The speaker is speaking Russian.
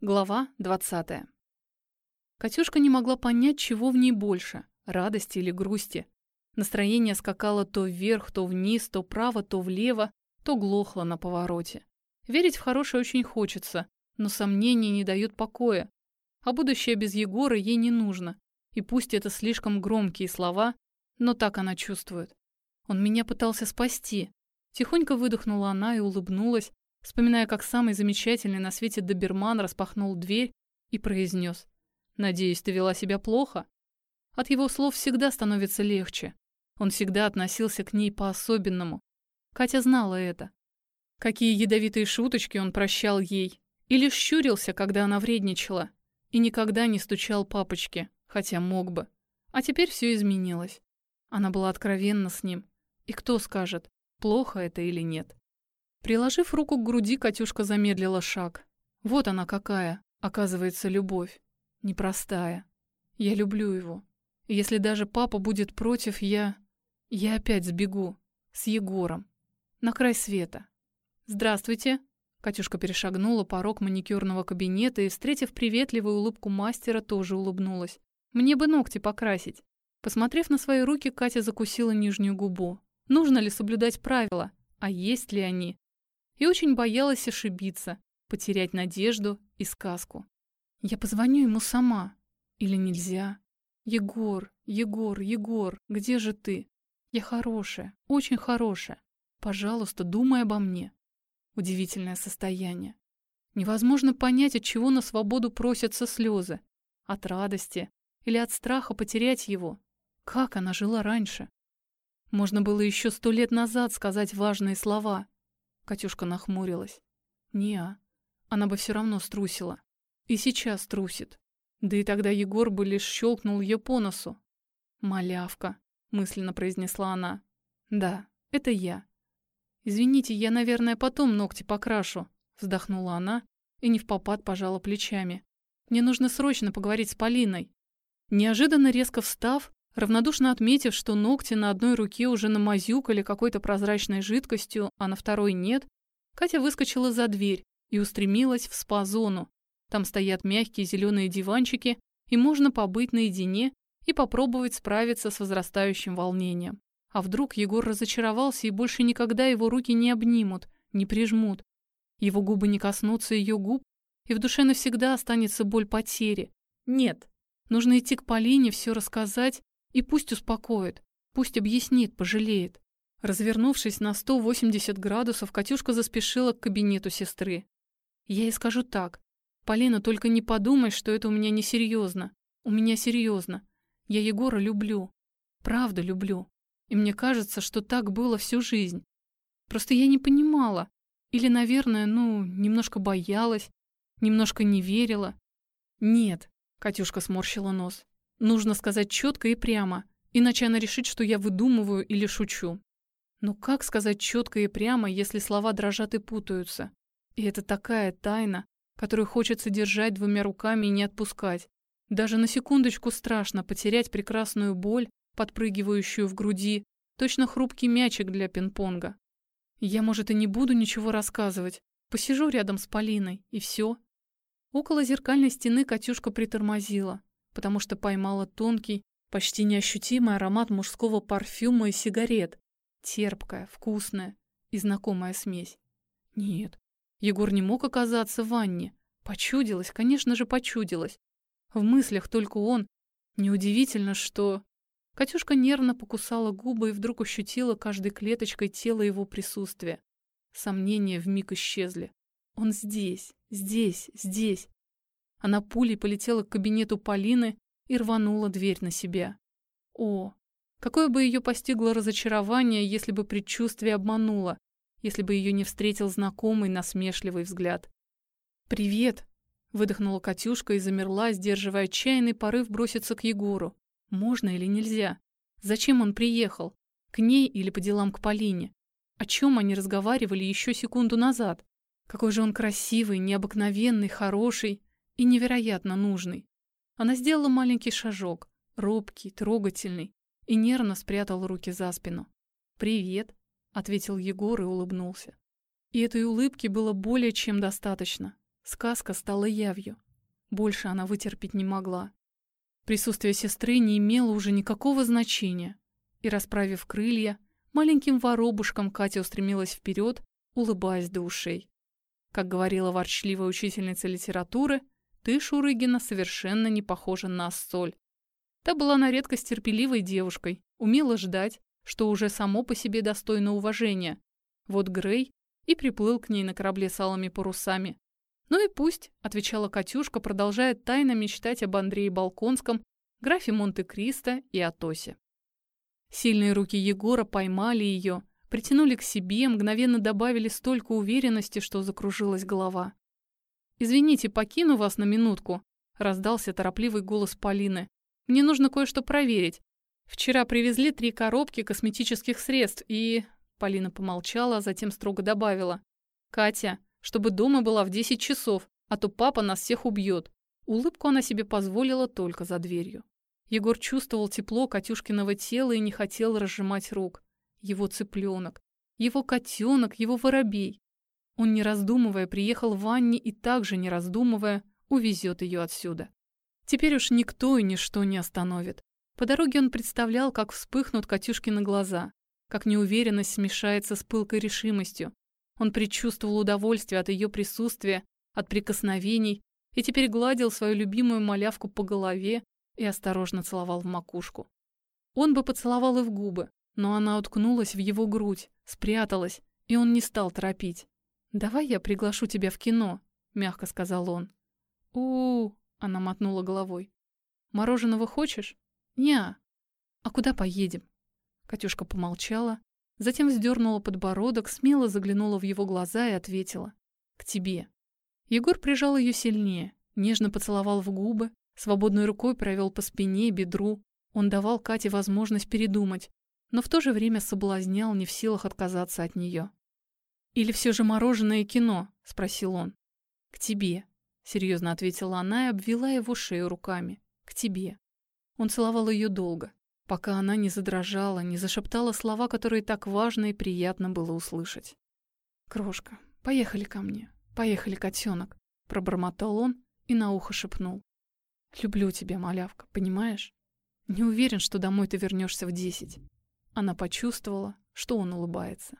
Глава 20. Катюшка не могла понять, чего в ней больше – радости или грусти. Настроение скакало то вверх, то вниз, то право, то влево, то глохло на повороте. Верить в хорошее очень хочется, но сомнения не дают покоя. А будущее без Егора ей не нужно. И пусть это слишком громкие слова, но так она чувствует. Он меня пытался спасти. Тихонько выдохнула она и улыбнулась, вспоминая, как самый замечательный на свете доберман распахнул дверь и произнес «Надеюсь, ты вела себя плохо?» От его слов всегда становится легче. Он всегда относился к ней по-особенному. Катя знала это. Какие ядовитые шуточки он прощал ей. И лишь щурился, когда она вредничала. И никогда не стучал папочке, хотя мог бы. А теперь все изменилось. Она была откровенна с ним. И кто скажет, плохо это или нет? Приложив руку к груди, Катюшка замедлила шаг. Вот она какая, оказывается, любовь. Непростая. Я люблю его. если даже папа будет против, я... Я опять сбегу. С Егором. На край света. «Здравствуйте!» Катюшка перешагнула порог маникюрного кабинета и, встретив приветливую улыбку мастера, тоже улыбнулась. «Мне бы ногти покрасить». Посмотрев на свои руки, Катя закусила нижнюю губу. Нужно ли соблюдать правила? А есть ли они? И очень боялась ошибиться, потерять надежду и сказку. Я позвоню ему сама. Или нельзя? Егор, Егор, Егор, где же ты? Я хорошая, очень хорошая. Пожалуйста, думай обо мне. Удивительное состояние. Невозможно понять, от чего на свободу просятся слезы. От радости или от страха потерять его. Как она жила раньше? Можно было еще сто лет назад сказать важные слова, Катюшка нахмурилась. Неа. Она бы все равно струсила. И сейчас трусит. Да и тогда Егор бы лишь щелкнул ее по носу. «Малявка», — мысленно произнесла она. «Да, это я». «Извините, я, наверное, потом ногти покрашу», — вздохнула она и не в попад пожала плечами. «Мне нужно срочно поговорить с Полиной». Неожиданно резко встав, Равнодушно отметив, что ногти на одной руке уже намазюкали какой-то прозрачной жидкостью, а на второй нет, Катя выскочила за дверь и устремилась в спа-зону. Там стоят мягкие зеленые диванчики, и можно побыть наедине и попробовать справиться с возрастающим волнением. А вдруг Егор разочаровался и больше никогда его руки не обнимут, не прижмут. Его губы не коснутся ее губ, и в душе навсегда останется боль потери. Нет, нужно идти к Полине, все рассказать и пусть успокоит, пусть объяснит, пожалеет. Развернувшись на 180 градусов, Катюшка заспешила к кабинету сестры. Я ей скажу так. Полина, только не подумай, что это у меня несерьезно. У меня серьезно. Я Егора люблю. Правда люблю. И мне кажется, что так было всю жизнь. Просто я не понимала. Или, наверное, ну, немножко боялась, немножко не верила. Нет, Катюшка сморщила нос. Нужно сказать четко и прямо, иначе она решит, что я выдумываю или шучу. Но как сказать четко и прямо, если слова дрожат и путаются? И это такая тайна, которую хочется держать двумя руками и не отпускать. Даже на секундочку страшно потерять прекрасную боль, подпрыгивающую в груди, точно хрупкий мячик для пинг-понга. Я, может, и не буду ничего рассказывать. Посижу рядом с Полиной, и все. Около зеркальной стены Катюшка притормозила потому что поймала тонкий, почти неощутимый аромат мужского парфюма и сигарет. Терпкая, вкусная и знакомая смесь. Нет, Егор не мог оказаться в ванне. Почудилось, конечно же, почудилось. В мыслях только он. Неудивительно, что... Катюшка нервно покусала губы и вдруг ощутила каждой клеточкой тела его присутствия. Сомнения вмиг исчезли. Он здесь, здесь, здесь. Она пулей полетела к кабинету Полины и рванула дверь на себя. О, какое бы ее постигло разочарование, если бы предчувствие обмануло, если бы ее не встретил знакомый насмешливый взгляд. «Привет!» — выдохнула Катюшка и замерла, сдерживая отчаянный порыв броситься к Егору. «Можно или нельзя? Зачем он приехал? К ней или по делам к Полине? О чем они разговаривали еще секунду назад? Какой же он красивый, необыкновенный, хороший и невероятно нужный. Она сделала маленький шажок, робкий, трогательный, и нервно спрятал руки за спину. «Привет», — ответил Егор и улыбнулся. И этой улыбки было более чем достаточно. Сказка стала явью. Больше она вытерпеть не могла. Присутствие сестры не имело уже никакого значения. И, расправив крылья, маленьким воробушком Катя устремилась вперед, улыбаясь до ушей. Как говорила ворчливая учительница литературы, ты, Шурыгина, совершенно не похожа на соль. Та была на редкость терпеливой девушкой, умела ждать, что уже само по себе достойно уважения. Вот Грей и приплыл к ней на корабле с алыми парусами, «Ну и пусть», — отвечала Катюшка, продолжая тайно мечтать об Андрее Балконском, графе Монте-Кристо и Атосе. Сильные руки Егора поймали ее, притянули к себе, мгновенно добавили столько уверенности, что закружилась голова. «Извините, покину вас на минутку», — раздался торопливый голос Полины. «Мне нужно кое-что проверить. Вчера привезли три коробки косметических средств и...» Полина помолчала, а затем строго добавила. «Катя, чтобы дома была в 10 часов, а то папа нас всех убьет. Улыбку она себе позволила только за дверью. Егор чувствовал тепло Катюшкиного тела и не хотел разжимать рук. Его цыпленок, его котенок, его воробей. Он, не раздумывая, приехал в Анне и также, не раздумывая, увезет ее отсюда. Теперь уж никто и ничто не остановит. По дороге он представлял, как вспыхнут Катюшкины глаза, как неуверенность смешается с пылкой решимостью, он предчувствовал удовольствие от ее присутствия, от прикосновений, и теперь гладил свою любимую малявку по голове и осторожно целовал в макушку. Он бы поцеловал и в губы, но она уткнулась в его грудь, спряталась, и он не стал торопить. «Давай я приглашу тебя в кино», — мягко сказал он. у, -у, она мотнула головой. «Мороженого хочешь?» «Не-а». «А куда поедем?» Катюшка помолчала, Затем вздернула подбородок, смело заглянула в его глаза и ответила. «К тебе». Егор прижал ее сильнее, нежно поцеловал в губы, свободной рукой провел по спине, бедру. Он давал Кате возможность передумать, но в то же время соблазнял, не в силах отказаться от нее. «Или все же мороженое и кино?» — спросил он. «К тебе», — серьезно ответила она и обвела его шею руками. «К тебе». Он целовал ее долго пока она не задрожала, не зашептала слова, которые так важно и приятно было услышать. «Крошка, поехали ко мне. Поехали, котенок», — пробормотал он и на ухо шепнул. «Люблю тебя, малявка, понимаешь? Не уверен, что домой ты вернешься в десять». Она почувствовала, что он улыбается.